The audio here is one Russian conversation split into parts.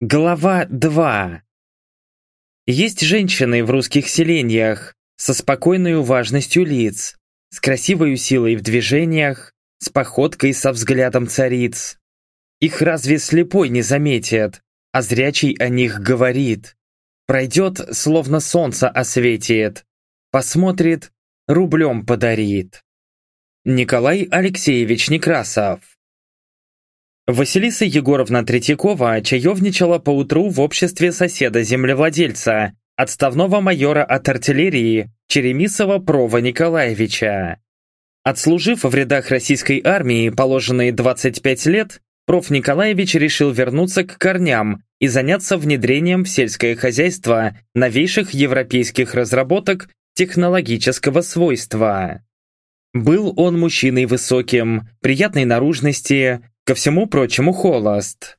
Глава 2 Есть женщины в русских селениях со спокойной важностью лиц, с красивой силой в движениях, с походкой со взглядом цариц. Их разве слепой не заметит, а зрячий о них говорит. Пройдет, словно солнце осветит, посмотрит, рублем подарит. Николай Алексеевич Некрасов Василиса Егоровна Третьякова чаевничала поутру в обществе соседа-землевладельца, отставного майора от артиллерии Черемисова Прова Николаевича. Отслужив в рядах российской армии положенные 25 лет, Проф. Николаевич решил вернуться к корням и заняться внедрением в сельское хозяйство новейших европейских разработок технологического свойства. Был он мужчиной высоким, приятной наружности, Ко всему прочему холост.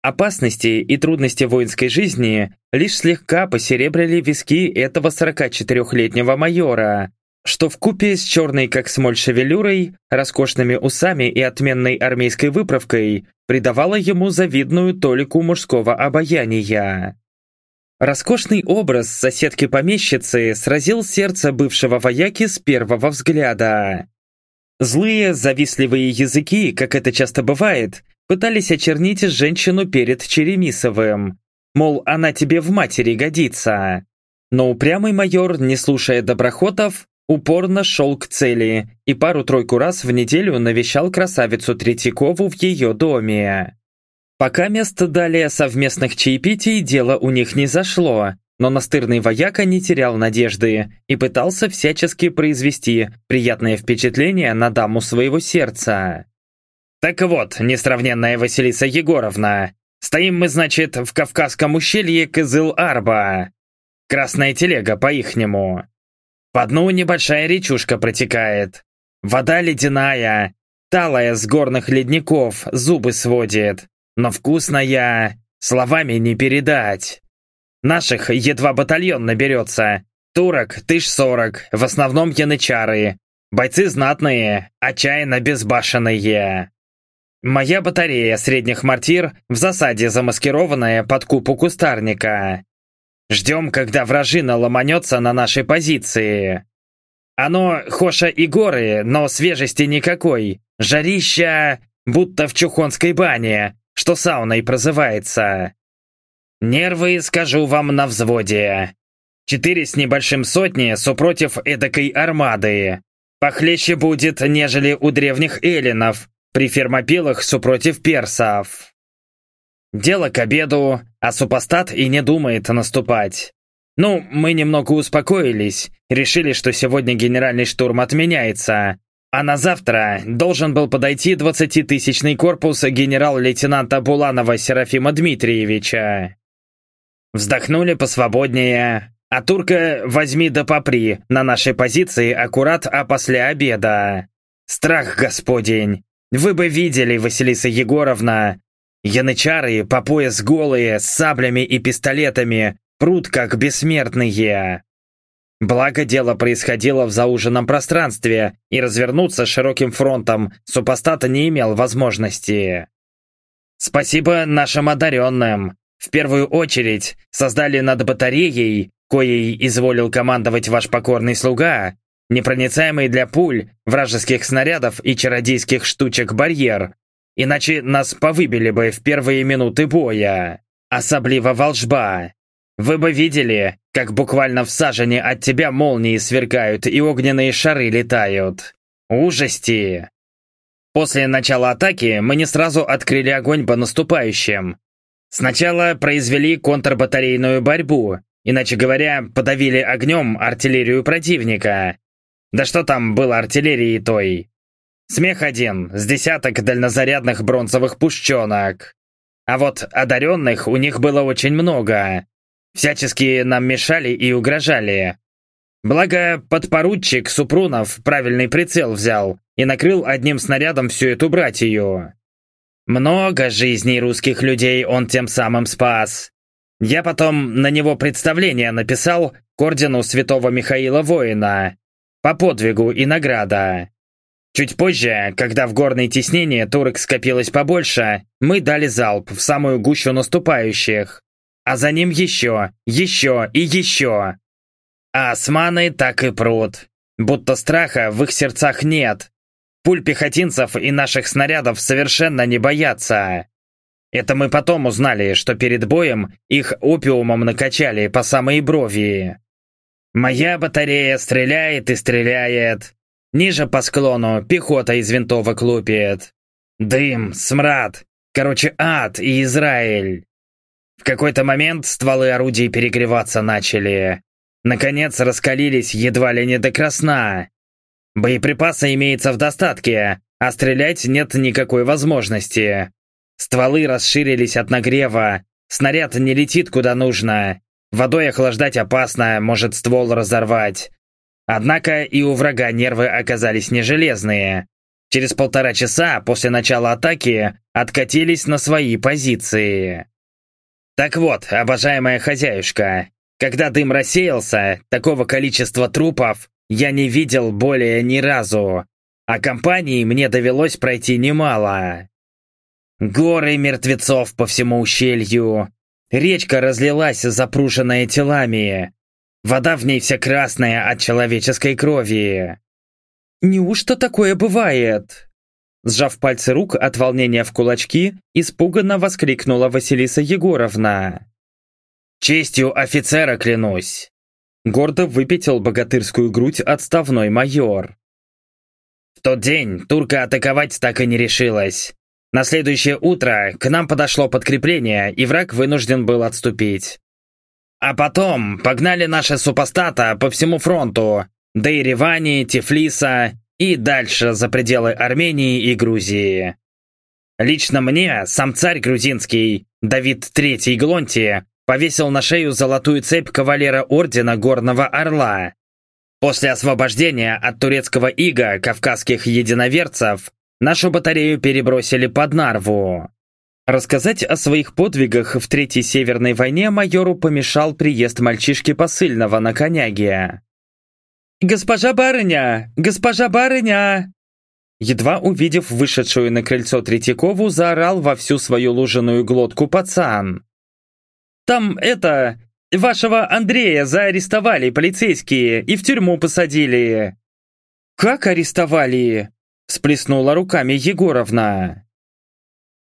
Опасности и трудности воинской жизни лишь слегка посеребрили виски этого 44-летнего майора, что в купе с черной как смоль шевелюрой, роскошными усами и отменной армейской выправкой придавало ему завидную толику мужского обаяния. Роскошный образ соседки-помещицы сразил сердце бывшего вояки с первого взгляда. Злые, завистливые языки, как это часто бывает, пытались очернить женщину перед Черемисовым. Мол, она тебе в матери годится. Но упрямый майор, не слушая доброхотов, упорно шел к цели и пару-тройку раз в неделю навещал красавицу Третьякову в ее доме. Пока место далее совместных чаепитий дело у них не зашло, но настырный вояка не терял надежды и пытался всячески произвести приятное впечатление на даму своего сердца. «Так вот, несравненная Василиса Егоровна, стоим мы, значит, в Кавказском ущелье Кызыл-Арба. Красная телега по-ихнему. По дну небольшая речушка протекает. Вода ледяная, талая с горных ледников, зубы сводит, но вкусная, словами не передать. Наших едва батальон наберется. Турок, тысяч сорок, в основном янычары. Бойцы знатные, отчаянно безбашенные. Моя батарея средних мортир в засаде замаскированная под купу кустарника. Ждем, когда вражина ломанется на нашей позиции. Оно, хоша и горы, но свежести никакой. Жарища, будто в чухонской бане, что сауной прозывается. Нервы, скажу вам, на взводе. Четыре с небольшим сотни супротив эдакой армады. Похлеще будет, нежели у древних эллинов, при фермопилах супротив персов. Дело к обеду, а супостат и не думает наступать. Ну, мы немного успокоились, решили, что сегодня генеральный штурм отменяется, а на завтра должен был подойти 20-тысячный корпус генерал-лейтенанта Буланова Серафима Дмитриевича. Вздохнули посвободнее. А турка возьми да попри на нашей позиции аккурат а после обеда. Страх господень. Вы бы видели, Василиса Егоровна. Янычары по пояс голые, с саблями и пистолетами, прут как бессмертные. Благо дело происходило в зауженном пространстве, и развернуться широким фронтом супостата не имел возможности. Спасибо нашим одаренным. В первую очередь создали над батареей, коей изволил командовать ваш покорный слуга, непроницаемый для пуль, вражеских снарядов и чародейских штучек барьер, иначе нас повыбили бы в первые минуты боя. Особливо волжба. Вы бы видели, как буквально в сажене от тебя молнии сверкают и огненные шары летают. Ужасти! После начала атаки мы не сразу открыли огонь по наступающим, Сначала произвели контрбатарейную борьбу, иначе говоря, подавили огнем артиллерию противника. Да что там было артиллерии той? Смех один, с десяток дальнозарядных бронзовых пушченок. А вот одаренных у них было очень много. Всячески нам мешали и угрожали. Благо, подпоручик Супрунов правильный прицел взял и накрыл одним снарядом всю эту братью. Много жизней русских людей он тем самым спас. Я потом на него представление написал к ордену святого Михаила Воина. По подвигу и награда. Чуть позже, когда в горной теснении турок скопилось побольше, мы дали залп в самую гущу наступающих. А за ним еще, еще и еще. А османы так и прут. Будто страха в их сердцах нет. Пуль пехотинцев и наших снарядов совершенно не боятся. Это мы потом узнали, что перед боем их опиумом накачали по самые брови. Моя батарея стреляет и стреляет. Ниже по склону пехота из винтовок лупит. Дым, смрад. Короче, ад и Израиль. В какой-то момент стволы орудий перегреваться начали. Наконец раскалились едва ли не до красна. Боеприпаса имеется в достатке, а стрелять нет никакой возможности. Стволы расширились от нагрева, снаряд не летит куда нужно. Водой охлаждать опасно, может ствол разорвать. Однако и у врага нервы оказались не железные. Через полтора часа после начала атаки откатились на свои позиции. Так вот, обожаемая хозяюшка, когда дым рассеялся, такого количества трупов я не видел более ни разу, а компании мне довелось пройти немало. Горы мертвецов по всему ущелью. Речка разлилась, запруженная телами. Вода в ней вся красная от человеческой крови. «Неужто такое бывает?» Сжав пальцы рук от волнения в кулачки, испуганно воскликнула Василиса Егоровна. «Честью офицера клянусь!» Гордо выпятил богатырскую грудь отставной майор. В тот день турка атаковать так и не решилась. На следующее утро к нам подошло подкрепление, и враг вынужден был отступить. А потом погнали наши супостата по всему фронту, до Еревани, Тифлиса и дальше за пределы Армении и Грузии. Лично мне сам царь грузинский, Давид III Глонти, повесил на шею золотую цепь кавалера Ордена Горного Орла. После освобождения от турецкого ига кавказских единоверцев нашу батарею перебросили под Нарву. Рассказать о своих подвигах в Третьей Северной войне майору помешал приезд мальчишки посыльного на коняге. «Госпожа барыня! Госпожа барыня!» Едва увидев вышедшую на крыльцо Третьякову, заорал во всю свою лужаную глотку пацан. «Там это... Вашего Андрея заарестовали полицейские и в тюрьму посадили». «Как арестовали?» – сплеснула руками Егоровна.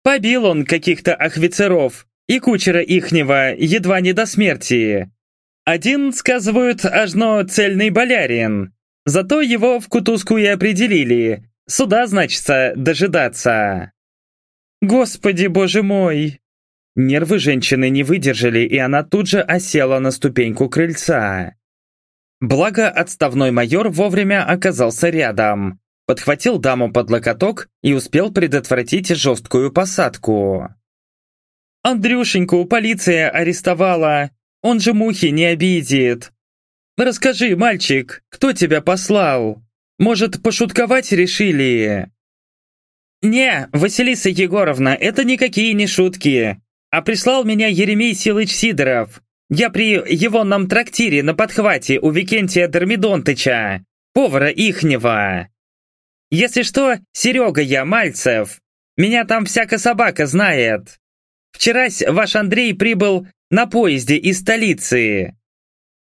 Побил он каких-то офицеров и кучера ихнего едва не до смерти. Один, сказывают, ажно цельный болярин. Зато его в кутузку и определили. Сюда, значится, дожидаться. Господи, боже мой! Нервы женщины не выдержали, и она тут же осела на ступеньку крыльца. Благо, отставной майор вовремя оказался рядом подхватил даму под локоток и успел предотвратить жесткую посадку. «Андрюшеньку полиция арестовала, он же мухи не обидит. Расскажи, мальчик, кто тебя послал? Может, пошутковать решили?» «Не, Василиса Егоровна, это никакие не шутки. А прислал меня Еремей Силыч Сидоров. Я при его нам трактире на подхвате у Викентия Дормидонтыча, повара ихнего. Если что, Серега я, Мальцев. Меня там всяка собака знает. Вчерась ваш Андрей прибыл на поезде из столицы.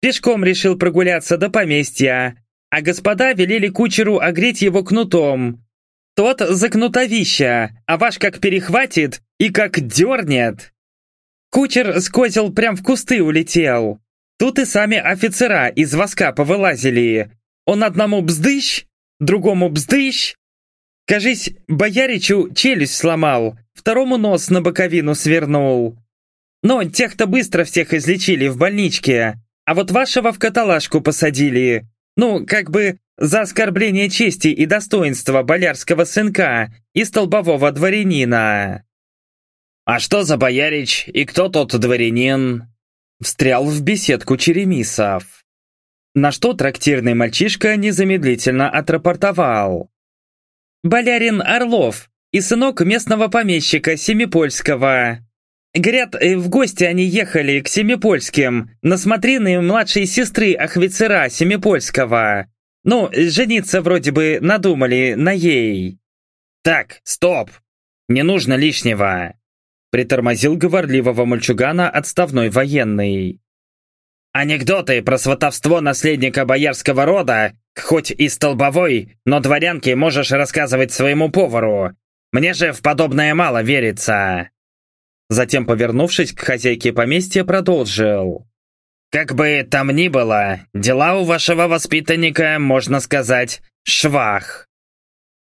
Пешком решил прогуляться до поместья, а господа велели кучеру огреть его кнутом. Тот за кнутовища, а ваш как перехватит и как дернет. Кучер с козел прям в кусты улетел. Тут и сами офицера из воска повылазили. Он одному бздыщ, другому бздыщ. Кажись, бояричу челюсть сломал, второму нос на боковину свернул. Но тех-то быстро всех излечили в больничке, а вот вашего в каталажку посадили. Ну, как бы за оскорбление чести и достоинства болярского сынка и столбового дворянина. «А что за боярич и кто тот дворянин?» Встрял в беседку Черемисов. На что трактирный мальчишка незамедлительно отрапортовал. «Болярин Орлов и сынок местного помещика Семипольского. Говорят, э, в гости они ехали к Семипольским, на смотрины младшей сестры Ахвицера Семипольского. Ну, жениться вроде бы надумали на ей. Так, стоп! Не нужно лишнего. Притормозил говорливого мальчугана отставной военный. Анекдоты про сватовство наследника боярского рода, хоть и столбовой, но дворянке можешь рассказывать своему повару. Мне же в подобное мало верится. Затем, повернувшись к хозяйке поместья, продолжил. «Как бы там ни было, дела у вашего воспитанника, можно сказать, швах.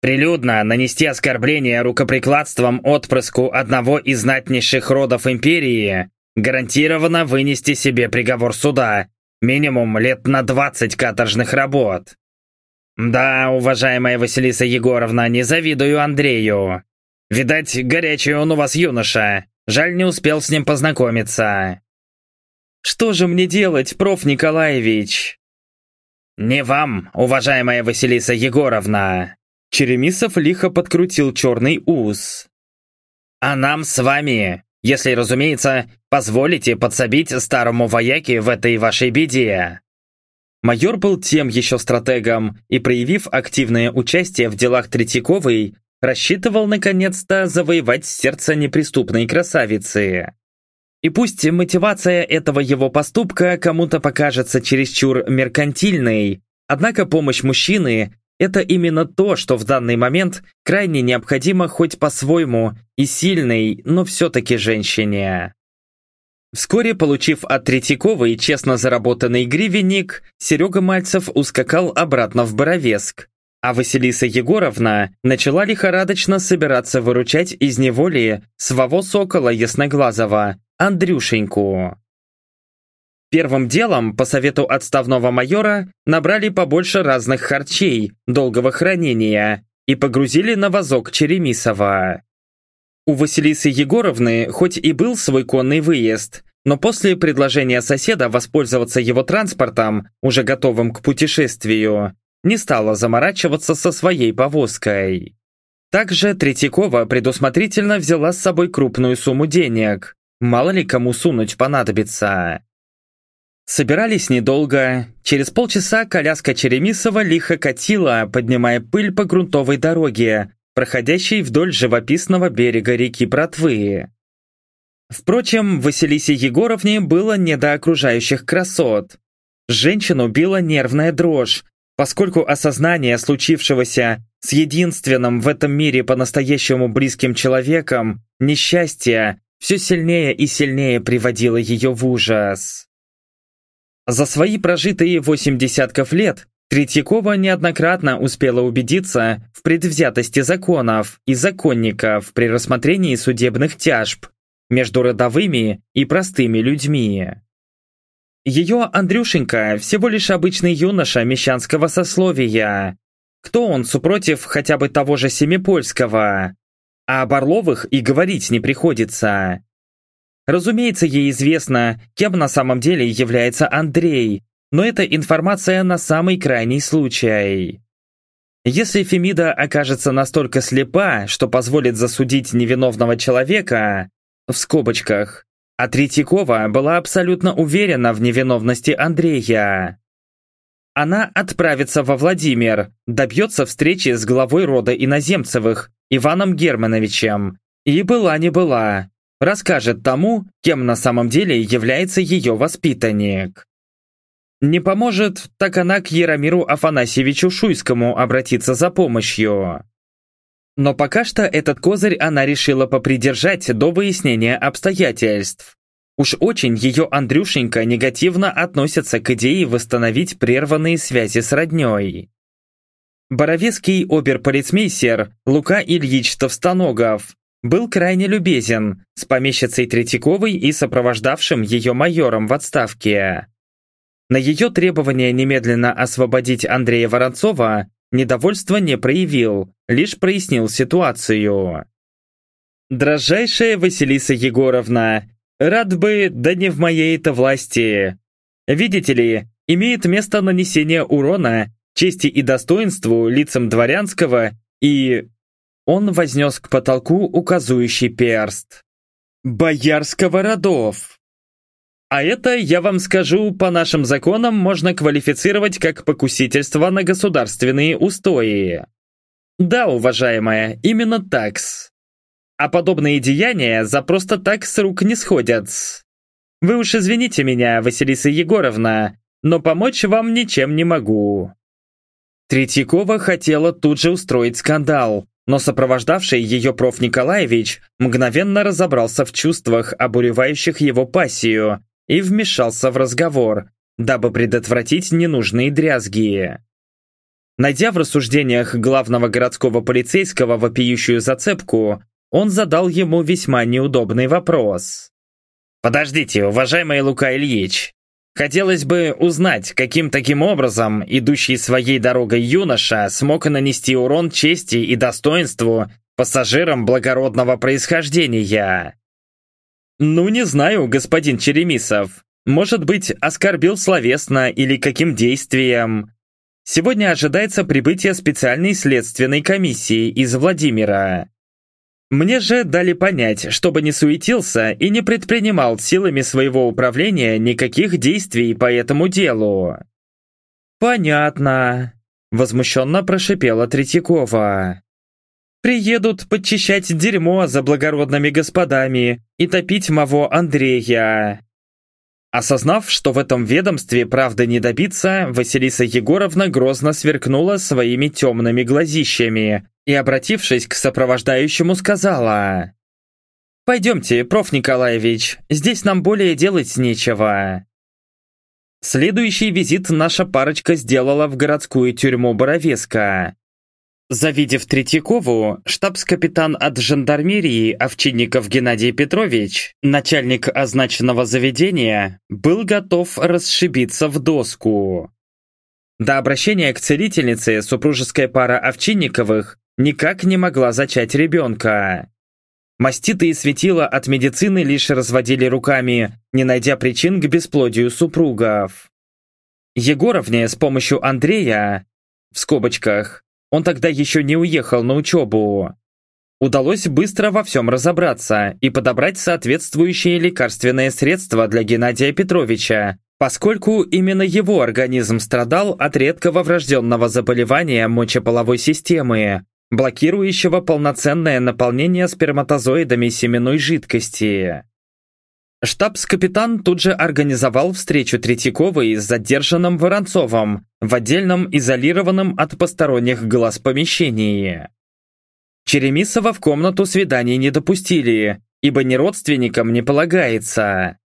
Прилюдно нанести оскорбление рукоприкладством отпрыску одного из знатнейших родов империи гарантированно вынести себе приговор суда, минимум лет на 20 каторжных работ. Да, уважаемая Василиса Егоровна, не завидую Андрею. Видать, горячий он у вас юноша. Жаль, не успел с ним познакомиться. Что же мне делать, проф. Николаевич? Не вам, уважаемая Василиса Егоровна. Черемисов лихо подкрутил черный ус. А нам с вами, если, разумеется, позволите подсобить старому вояке в этой вашей беде. Майор был тем еще стратегом и, проявив активное участие в делах Третьяковой, рассчитывал наконец-то завоевать сердце неприступной красавицы. И пусть мотивация этого его поступка кому-то покажется чересчур меркантильной, однако помощь мужчины – это именно то, что в данный момент крайне необходимо хоть по-своему и сильной, но все-таки женщине. Вскоре, получив от Третьяковой честно заработанный гривенник, Серега Мальцев ускакал обратно в Боровеск, а Василиса Егоровна начала лихорадочно собираться выручать из неволи своего сокола Ясноглазого, Андрюшеньку. Первым делом, по совету отставного майора, набрали побольше разных харчей, долгого хранения и погрузили на вазок Черемисова. У Василисы Егоровны хоть и был свой конный выезд, но после предложения соседа воспользоваться его транспортом, уже готовым к путешествию, не стала заморачиваться со своей повозкой. Также Третьякова предусмотрительно взяла с собой крупную сумму денег, мало ли кому сунуть понадобится. Собирались недолго. Через полчаса коляска Черемисова лихо катила, поднимая пыль по грунтовой дороге, проходящей вдоль живописного берега реки Братвы. Впрочем, Василисе Егоровне было не до окружающих красот. Женщину била нервная дрожь, поскольку осознание случившегося с единственным в этом мире по-настоящему близким человеком, несчастье, все сильнее и сильнее приводило ее в ужас. За свои прожитые восемь десятков лет Третьякова неоднократно успела убедиться в предвзятости законов и законников при рассмотрении судебных тяжб между родовыми и простыми людьми. Ее Андрюшенька всего лишь обычный юноша мещанского сословия. Кто он супротив хотя бы того же Семипольского? А об Орловых и говорить не приходится. Разумеется, ей известно, кем на самом деле является Андрей, но это информация на самый крайний случай. Если Фемида окажется настолько слепа, что позволит засудить невиновного человека, в скобочках, а Третьякова была абсолютно уверена в невиновности Андрея. Она отправится во Владимир, добьется встречи с главой рода иноземцевых, Иваном Германовичем, и была не была, расскажет тому, кем на самом деле является ее воспитанник. Не поможет, так она к Яромиру Афанасьевичу Шуйскому обратиться за помощью. Но пока что этот козырь она решила попридержать до выяснения обстоятельств. Уж очень ее Андрюшенька негативно относится к идее восстановить прерванные связи с родней. Боровецкий оберполицмейстер Лука Ильич Товстоногов был крайне любезен с помещицей Третьяковой и сопровождавшим ее майором в отставке. На ее требование немедленно освободить Андрея Воронцова недовольства не проявил, лишь прояснил ситуацию. «Дрожайшая Василиса Егоровна, рад бы, да не в моей-то власти. Видите ли, имеет место нанесение урона чести и достоинству лицам дворянского и...» Он вознес к потолку указующий перст. «Боярского родов!» А это, я вам скажу, по нашим законам можно квалифицировать как покусительство на государственные устои. Да, уважаемая, именно такс. А подобные деяния за просто так с рук не сходят. Вы уж извините меня, Василиса Егоровна, но помочь вам ничем не могу. Третьякова хотела тут же устроить скандал, но сопровождавший ее проф. Николаевич мгновенно разобрался в чувствах, обуревающих его пассию, и вмешался в разговор, дабы предотвратить ненужные дрязги. Найдя в рассуждениях главного городского полицейского вопиющую зацепку, он задал ему весьма неудобный вопрос. «Подождите, уважаемый Лука Ильич, хотелось бы узнать, каким таким образом идущий своей дорогой юноша смог нанести урон чести и достоинству пассажирам благородного происхождения?» «Ну, не знаю, господин Черемисов. Может быть, оскорбил словесно или каким действием. Сегодня ожидается прибытие специальной следственной комиссии из Владимира. Мне же дали понять, чтобы не суетился и не предпринимал силами своего управления никаких действий по этому делу». «Понятно», — возмущенно прошипела Третьякова. Приедут подчищать дерьмо за благородными господами и топить маво Андрея. Осознав, что в этом ведомстве правды не добиться, Василиса Егоровна грозно сверкнула своими темными глазищами и, обратившись к сопровождающему, сказала «Пойдемте, проф. Николаевич, здесь нам более делать нечего». Следующий визит наша парочка сделала в городскую тюрьму Боровеска, Завидев Третьякову, штабс-капитан от жандармерии Овчинников Геннадий Петрович, начальник означенного заведения, был готов расшибиться в доску. До обращения к целительнице супружеская пара Овчинниковых никак не могла зачать ребенка. Маститые светила от медицины лишь разводили руками, не найдя причин к бесплодию супругов. Егоровне с помощью Андрея, в скобочках, он тогда еще не уехал на учебу. Удалось быстро во всем разобраться и подобрать соответствующие лекарственные средства для Геннадия Петровича, поскольку именно его организм страдал от редкого врожденного заболевания мочеполовой системы, блокирующего полноценное наполнение сперматозоидами семенной жидкости. Штабс-капитан тут же организовал встречу Третьяковой с задержанным Воронцовым в отдельном изолированном от посторонних глаз помещении. Черемисова в комнату свиданий не допустили, ибо ни родственникам не полагается.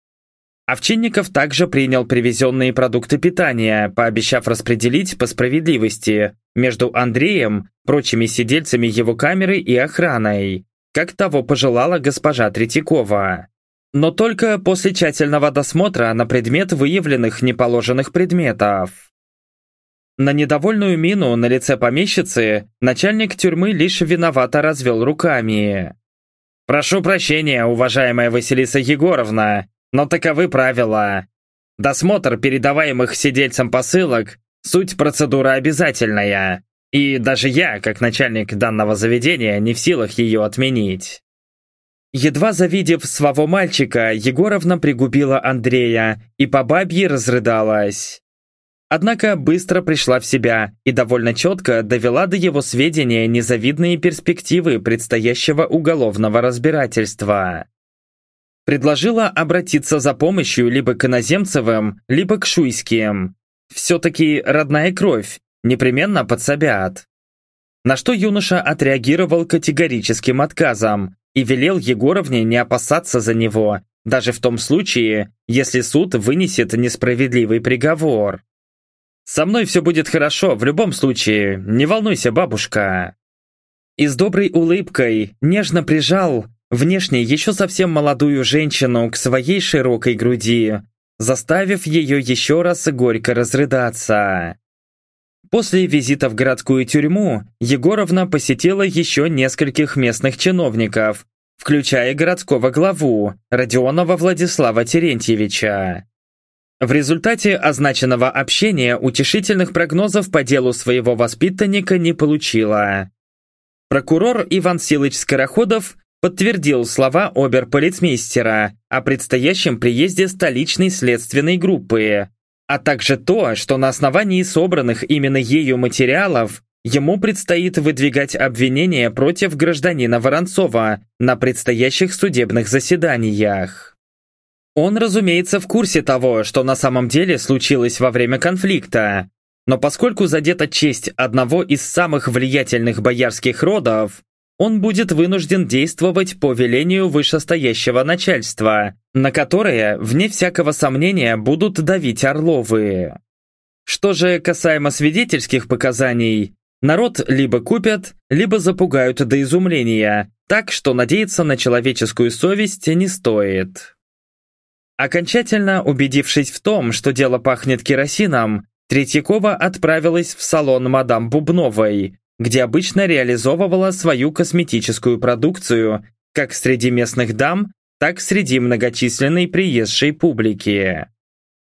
Овчинников также принял привезенные продукты питания, пообещав распределить по справедливости между Андреем, прочими сидельцами его камеры и охраной, как того пожелала госпожа Третьякова но только после тщательного досмотра на предмет выявленных неположенных предметов. На недовольную мину на лице помещицы начальник тюрьмы лишь виновато развел руками. «Прошу прощения, уважаемая Василиса Егоровна, но таковы правила. Досмотр передаваемых сидельцам посылок – суть процедура обязательная, и даже я, как начальник данного заведения, не в силах ее отменить». Едва завидев своего мальчика, Егоровна пригубила Андрея и по бабье разрыдалась. Однако быстро пришла в себя и довольно четко довела до его сведения незавидные перспективы предстоящего уголовного разбирательства. Предложила обратиться за помощью либо к иноземцевым, либо к шуйским. Все-таки родная кровь, непременно подсобят. На что юноша отреагировал категорическим отказом, и велел Егоровне не опасаться за него, даже в том случае, если суд вынесет несправедливый приговор. «Со мной все будет хорошо, в любом случае, не волнуйся, бабушка». И с доброй улыбкой нежно прижал внешне еще совсем молодую женщину к своей широкой груди, заставив ее еще раз горько разрыдаться. После визита в городскую тюрьму Егоровна посетила еще нескольких местных чиновников, включая городского главу Родионова Владислава Терентьевича. В результате означенного общения утешительных прогнозов по делу своего воспитанника не получила. Прокурор Иван Силыч Скороходов подтвердил слова оберполицмейстера о предстоящем приезде столичной следственной группы, а также то, что на основании собранных именно ею материалов ему предстоит выдвигать обвинения против гражданина Воронцова на предстоящих судебных заседаниях. Он, разумеется, в курсе того, что на самом деле случилось во время конфликта, но поскольку задета честь одного из самых влиятельных боярских родов, он будет вынужден действовать по велению вышестоящего начальства, на которое, вне всякого сомнения, будут давить Орловы. Что же касаемо свидетельских показаний, народ либо купят, либо запугают до изумления, так что надеяться на человеческую совесть не стоит. Окончательно убедившись в том, что дело пахнет керосином, Третьякова отправилась в салон мадам Бубновой, где обычно реализовывала свою косметическую продукцию как среди местных дам, так среди многочисленной приезжей публики.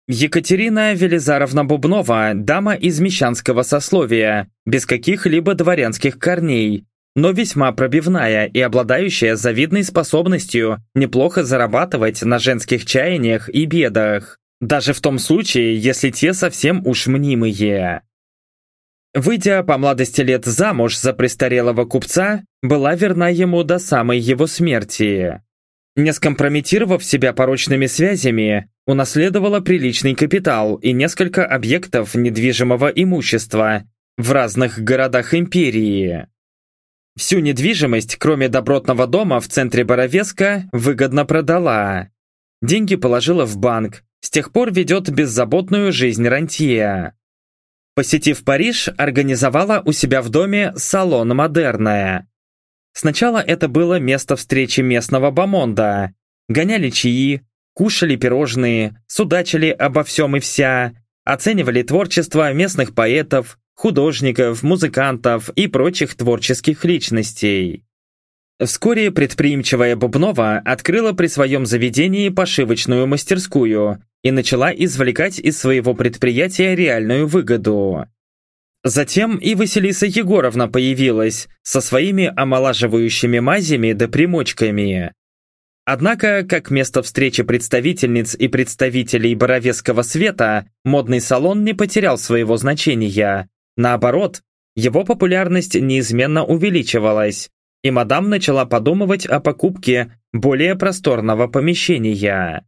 Екатерина Велизаровна Бубнова – дама из мещанского сословия, без каких-либо дворянских корней, но весьма пробивная и обладающая завидной способностью неплохо зарабатывать на женских чаяниях и бедах, даже в том случае, если те совсем уж мнимые. Выйдя по младости лет замуж за престарелого купца, была верна ему до самой его смерти. Не скомпрометировав себя порочными связями, унаследовала приличный капитал и несколько объектов недвижимого имущества в разных городах империи. Всю недвижимость, кроме добротного дома в центре Боровеска, выгодно продала. Деньги положила в банк, с тех пор ведет беззаботную жизнь рантье. Посетив Париж, организовала у себя в доме салон «Модерное». Сначала это было место встречи местного бомонда. Гоняли чаи, кушали пирожные, судачили обо всем и вся, оценивали творчество местных поэтов, художников, музыкантов и прочих творческих личностей. Вскоре предприимчивая Бубнова открыла при своем заведении пошивочную мастерскую, и начала извлекать из своего предприятия реальную выгоду. Затем и Василиса Егоровна появилась со своими омолаживающими мазями да примочками. Однако, как место встречи представительниц и представителей Боровецкого света, модный салон не потерял своего значения. Наоборот, его популярность неизменно увеличивалась, и мадам начала подумывать о покупке более просторного помещения.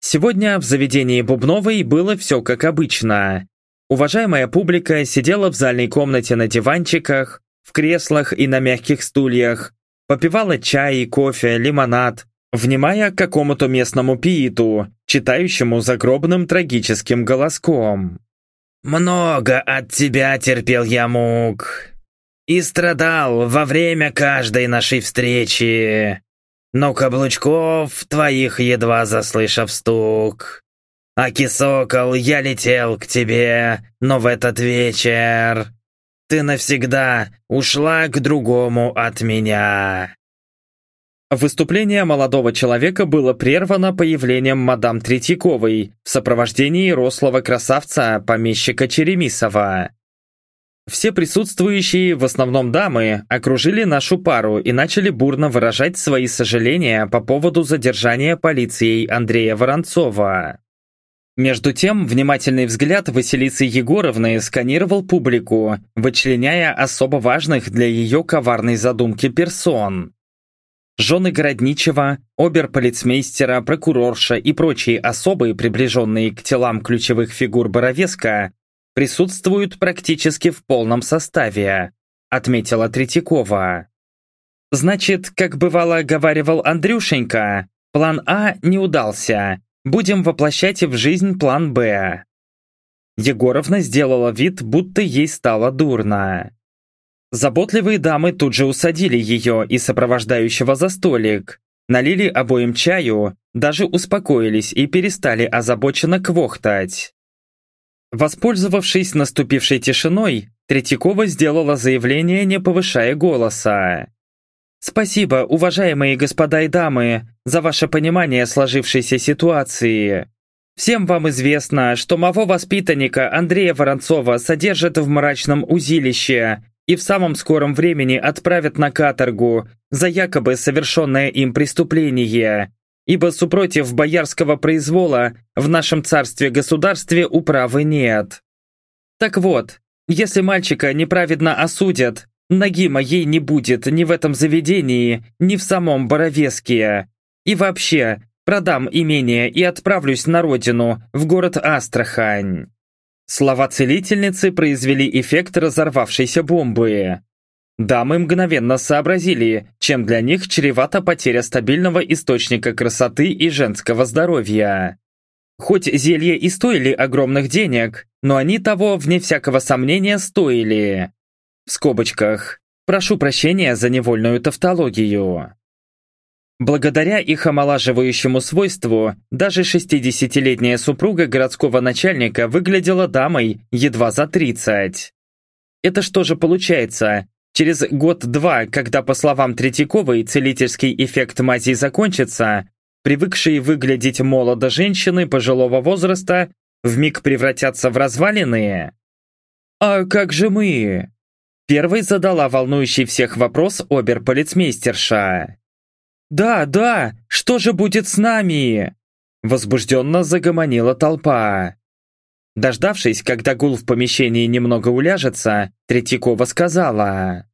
Сегодня в заведении Бубновой было все как обычно. Уважаемая публика сидела в зальной комнате на диванчиках, в креслах и на мягких стульях, попивала чай, кофе, лимонад, внимая к какому-то местному пииту, читающему загробным трагическим голоском. «Много от тебя терпел я мук и страдал во время каждой нашей встречи но каблучков твоих едва заслышав стук. Аки сокол, я летел к тебе, но в этот вечер ты навсегда ушла к другому от меня». Выступление молодого человека было прервано появлением мадам Третьяковой в сопровождении рослого красавца помещика Черемисова. Все присутствующие, в основном дамы, окружили нашу пару и начали бурно выражать свои сожаления по поводу задержания полицией Андрея Воронцова. Между тем, внимательный взгляд Василисы Егоровны сканировал публику, вычленяя особо важных для ее коварной задумки персон. Жены Городничева, оберполицмейстера, прокурорша и прочие особые, приближенные к телам ключевых фигур Боровеска, присутствуют практически в полном составе», отметила Третьякова. «Значит, как бывало говаривал Андрюшенька, план А не удался. Будем воплощать в жизнь план Б». Егоровна сделала вид, будто ей стало дурно. Заботливые дамы тут же усадили ее и сопровождающего за столик, налили обоим чаю, даже успокоились и перестали озабоченно квохтать. Воспользовавшись наступившей тишиной, Третьякова сделала заявление, не повышая голоса. «Спасибо, уважаемые господа и дамы, за ваше понимание сложившейся ситуации. Всем вам известно, что моего воспитанника Андрея Воронцова содержат в мрачном узилище, и в самом скором времени отправят на каторгу за якобы совершенное им преступление, ибо супротив боярского произвола в нашем царстве-государстве управы нет. Так вот, если мальчика неправедно осудят, ноги моей не будет ни в этом заведении, ни в самом Боровеске. И вообще, продам имение и отправлюсь на родину, в город Астрахань. Слова целительницы произвели эффект разорвавшейся бомбы. Дамы мгновенно сообразили, чем для них чревата потеря стабильного источника красоты и женского здоровья. Хоть зелья и стоили огромных денег, но они того, вне всякого сомнения, стоили. В скобочках. Прошу прощения за невольную тавтологию. Благодаря их омолаживающему свойству, даже 60-летняя супруга городского начальника выглядела дамой едва за 30. Это что же получается? Через год-два, когда, по словам Третьяковой, целительский эффект мази закончится, привыкшие выглядеть молодо женщины пожилого возраста вмиг превратятся в развалины? «А как же мы?» Первой задала волнующий всех вопрос оберполицмейстерша. «Да, да, что же будет с нами?» Возбужденно загомонила толпа. Дождавшись, когда гул в помещении немного уляжется, Третьякова сказала.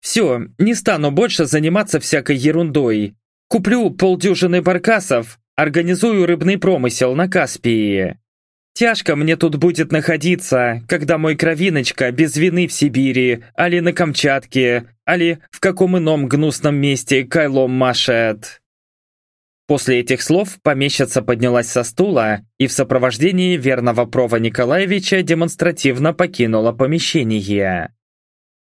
«Все, не стану больше заниматься всякой ерундой. Куплю полдюжины баркасов, организую рыбный промысел на Каспии. Тяжко мне тут будет находиться, когда мой кровиночка без вины в Сибири, али на Камчатке, али в каком ином гнусном месте кайлом машет. После этих слов помещица поднялась со стула и в сопровождении верного прова Николаевича демонстративно покинула помещение.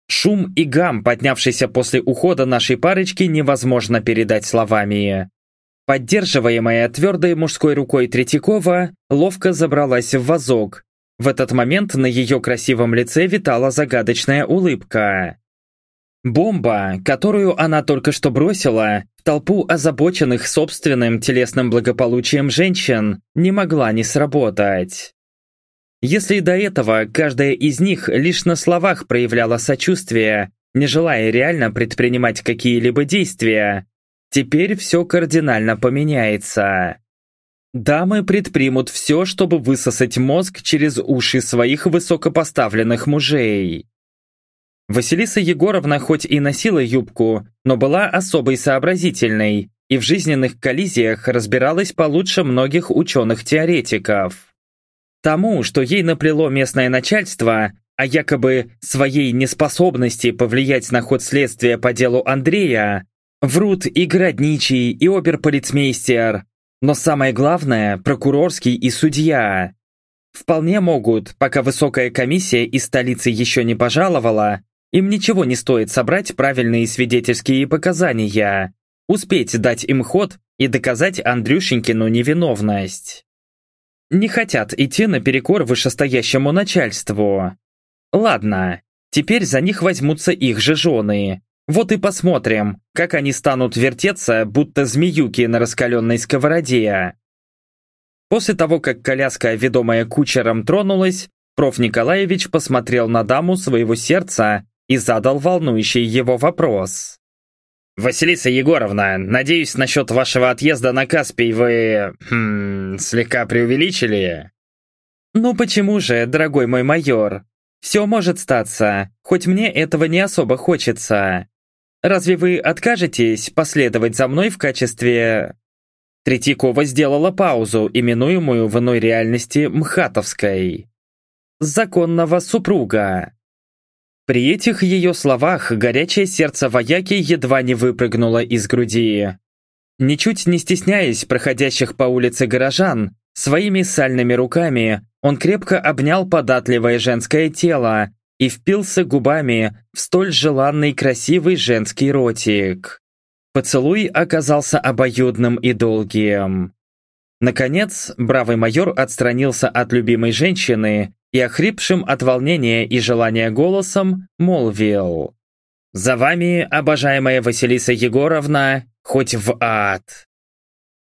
Шум и гам, поднявшийся после ухода нашей парочки, невозможно передать словами. Поддерживаемая твердой мужской рукой Третьякова, ловко забралась в вазок. В этот момент на ее красивом лице витала загадочная улыбка. Бомба, которую она только что бросила, в толпу озабоченных собственным телесным благополучием женщин, не могла не сработать. Если до этого каждая из них лишь на словах проявляла сочувствие, не желая реально предпринимать какие-либо действия, Теперь все кардинально поменяется. Дамы предпримут все, чтобы высосать мозг через уши своих высокопоставленных мужей. Василиса Егоровна хоть и носила юбку, но была особой сообразительной и в жизненных коллизиях разбиралась получше многих ученых-теоретиков. Тому, что ей наплело местное начальство, а якобы своей неспособности повлиять на ход следствия по делу Андрея, Врут и городничий, и оберполицмейстер. Но самое главное, прокурорский и судья. Вполне могут, пока высокая комиссия из столицы еще не пожаловала, им ничего не стоит собрать правильные свидетельские показания, успеть дать им ход и доказать Андрюшенькину невиновность. Не хотят идти наперекор вышестоящему начальству. Ладно, теперь за них возьмутся их же жены, вот и посмотрим, как они станут вертеться, будто змеюки на раскаленной сковороде. После того, как коляска, ведомая кучером, тронулась, проф. Николаевич посмотрел на даму своего сердца и задал волнующий его вопрос. «Василиса Егоровна, надеюсь, насчет вашего отъезда на Каспий вы... Хм, слегка преувеличили?» «Ну почему же, дорогой мой майор? Все может статься, хоть мне этого не особо хочется. Разве вы откажетесь последовать за мной в качестве...» Третьякова сделала паузу, именуемую в иной реальности Мхатовской. «Законного супруга». При этих ее словах горячее сердце вояки едва не выпрыгнуло из груди. Ничуть не стесняясь проходящих по улице горожан, своими сальными руками он крепко обнял податливое женское тело, и впился губами в столь желанный красивый женский ротик. Поцелуй оказался обоюдным и долгим. Наконец, бравый майор отстранился от любимой женщины и охрипшим от волнения и желания голосом молвил. «За вами, обожаемая Василиса Егоровна, хоть в ад!»